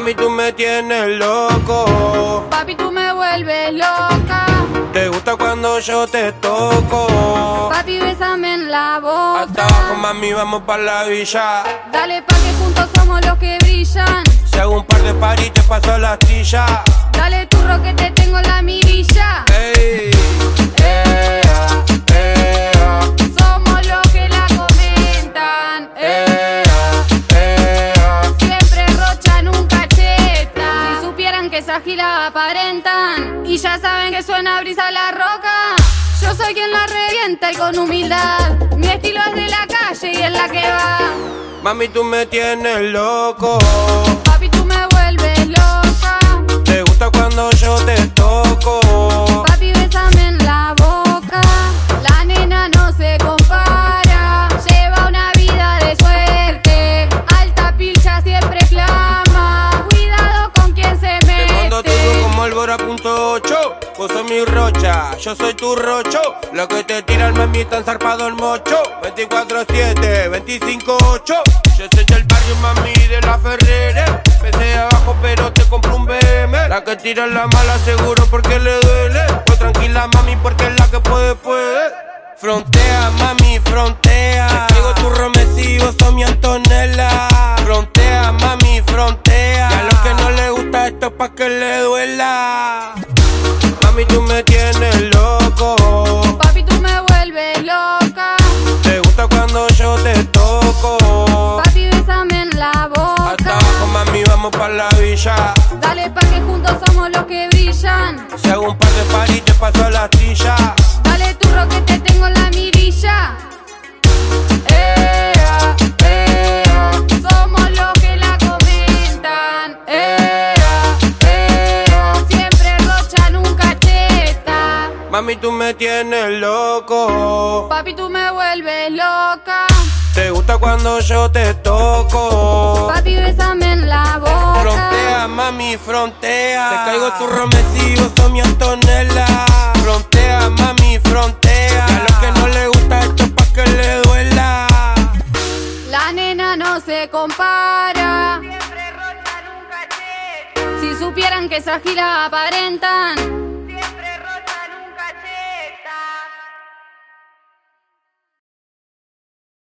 Mami, tú me tienes loco. Papi, tú me vuelves loca. Te gusta cuando yo te toco. Papi, bésame en la boca. Hasta abajo, mami, vamos pa' la villa. Dale pa' que juntos somos los que brillan. Si hago un par de paris, te paso la astilla. Dale turro que te tengo en la mirilla. Ey, esa gila aparentan. Y ya saben que suena brisa la roca. Yo soy quien la revienta y con humildad. Mi estilo es de la calle y es la que va. Mami, tú me tienes loco. Cultura.8, vos sos mi rocha, yo soy tu rocho. Lo que te tira el mami tan zarpado el mocho. 24-7, 25-8. Yo soy del barrio mami de la Ferrera. Pesé abajo, pero te compro un BM. La que tira la mala, seguro porque le duele. Pues tranquila, mami, porque es la que puede, puede. Frontea, mami, frontea. Digo tu Romesí, vos sos mi Antonella. Frontea, mami, frontea. Y a los que no les gusta esto es pa' que le duela. Vamos pa' la villa. Dale pa' que juntos somos los que brillan. Si hago un par de paris, te paso la astilla. Dale turro que te tengo en la mirilla. Ea, ea, Somos los que la comentan. ea, ea. Siempre rocha, nunca cheta. Mami, tú me tienes loco. Papi, tú me vuelves loca. Te gusta cuando yo te toco. Frontea. Te caigo tu romecivo, son mi Antonella. Frontea, mami, frontea. Y a los que no les gusta esto es pa' que le duela. La nena no se compara. Si supieran que esa gira aparentan.